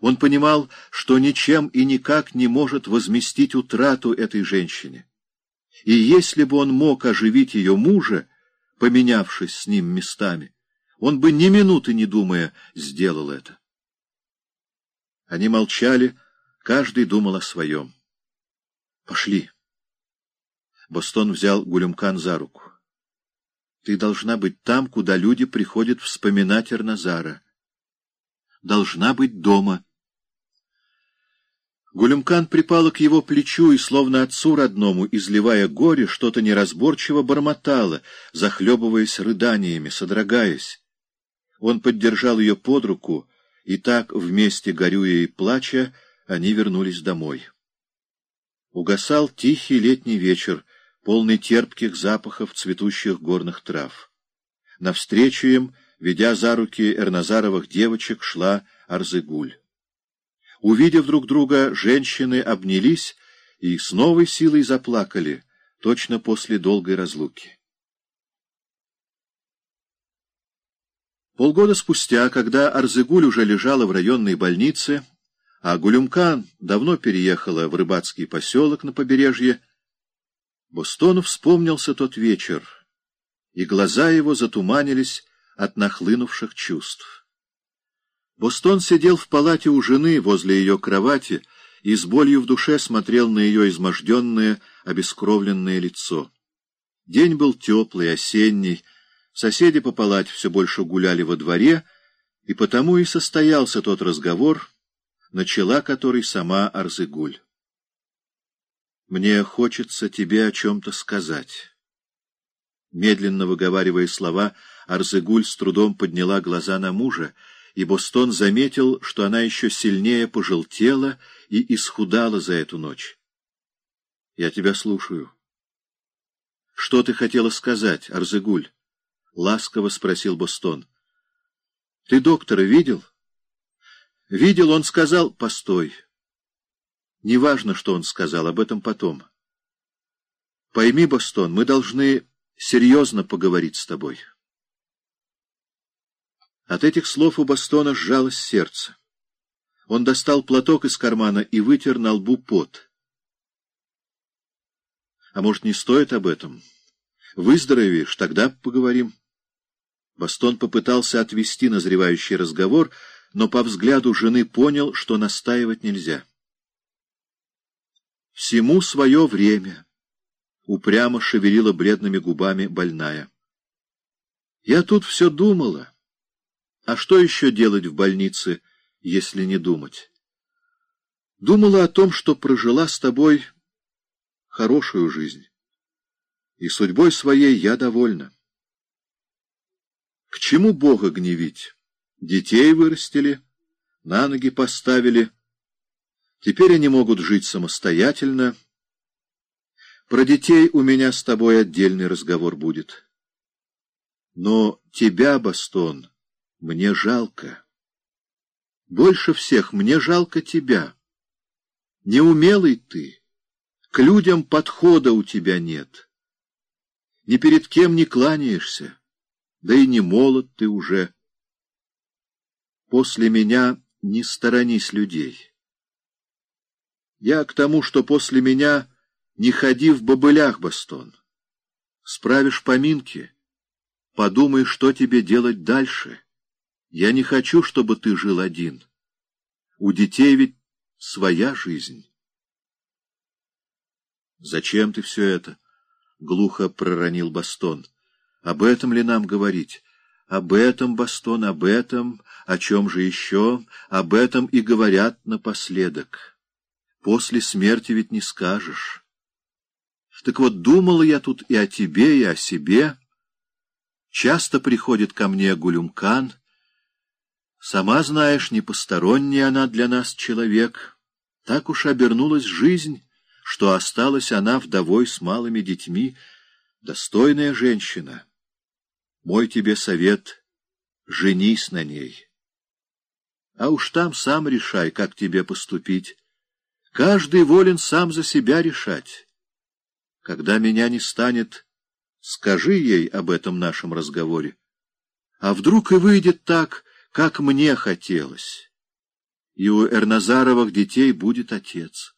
Он понимал, что ничем и никак не может возместить утрату этой женщине. И если бы он мог оживить ее мужа, поменявшись с ним местами, он бы ни минуты не думая сделал это. Они молчали, каждый думал о своем. «Пошли». Бостон взял Гулюмкан за руку. «Ты должна быть там, куда люди приходят вспоминать Эрназара. Должна быть дома». Гулюмкан припала к его плечу и, словно отцу родному, изливая горе, что-то неразборчиво бормотала, захлебываясь рыданиями, содрогаясь. Он поддержал ее под руку, и так, вместе горюя и плача, они вернулись домой. Угасал тихий летний вечер, полный терпких запахов цветущих горных трав. Навстречу им, ведя за руки Эрназаровых девочек, шла Арзыгуль. Увидев друг друга, женщины обнялись и с новой силой заплакали, точно после долгой разлуки. Полгода спустя, когда Арзыгуль уже лежала в районной больнице, а Гулюмкан давно переехала в рыбацкий поселок на побережье, Бостону вспомнился тот вечер, и глаза его затуманились от нахлынувших чувств. Бостон сидел в палате у жены возле ее кровати и с болью в душе смотрел на ее изможденное, обескровленное лицо. День был теплый, осенний, соседи по палате все больше гуляли во дворе, и потому и состоялся тот разговор, начала который сама Арзыгуль. «Мне хочется тебе о чем-то сказать». Медленно выговаривая слова, Арзыгуль с трудом подняла глаза на мужа, и Бостон заметил, что она еще сильнее пожелтела и исхудала за эту ночь. — Я тебя слушаю. — Что ты хотела сказать, Арзыгуль? — ласково спросил Бостон. — Ты доктора видел? — Видел, он сказал... — Постой. Неважно, что он сказал, об этом потом. Пойми, Бостон, мы должны серьезно поговорить с тобой. — от этих слов у Бастона сжалось сердце. Он достал платок из кармана и вытер на лбу пот. А может, не стоит об этом? Выздоровеешь, тогда поговорим. Бастон попытался отвести назревающий разговор, но по взгляду жены понял, что настаивать нельзя. «Всему свое время», — упрямо шевелила бледными губами больная. «Я тут все думала». А что еще делать в больнице, если не думать? Думала о том, что прожила с тобой хорошую жизнь. И судьбой своей я довольна. К чему Бога гневить? Детей вырастили, на ноги поставили. Теперь они могут жить самостоятельно. Про детей у меня с тобой отдельный разговор будет. Но тебя, Бастон мне жалко. Больше всех мне жалко тебя. Неумелый ты, к людям подхода у тебя нет. Ни перед кем не кланяешься, да и не молод ты уже. После меня не сторонись людей. Я к тому, что после меня не ходи в бобылях, Бастон. Справишь поминки, подумай, что тебе делать дальше. Я не хочу, чтобы ты жил один. У детей ведь своя жизнь. «Зачем ты все это?» — глухо проронил Бастон. «Об этом ли нам говорить? Об этом, Бастон, об этом, о чем же еще? Об этом и говорят напоследок. После смерти ведь не скажешь. Так вот, думала я тут и о тебе, и о себе. Часто приходит ко мне Гулюмкан — Сама знаешь, не посторонний она для нас человек. Так уж обернулась жизнь, что осталась она вдовой с малыми детьми, достойная женщина. Мой тебе совет — женись на ней. А уж там сам решай, как тебе поступить. Каждый волен сам за себя решать. Когда меня не станет, скажи ей об этом нашем разговоре. А вдруг и выйдет так, как мне хотелось. и у Эрназаровых детей будет отец.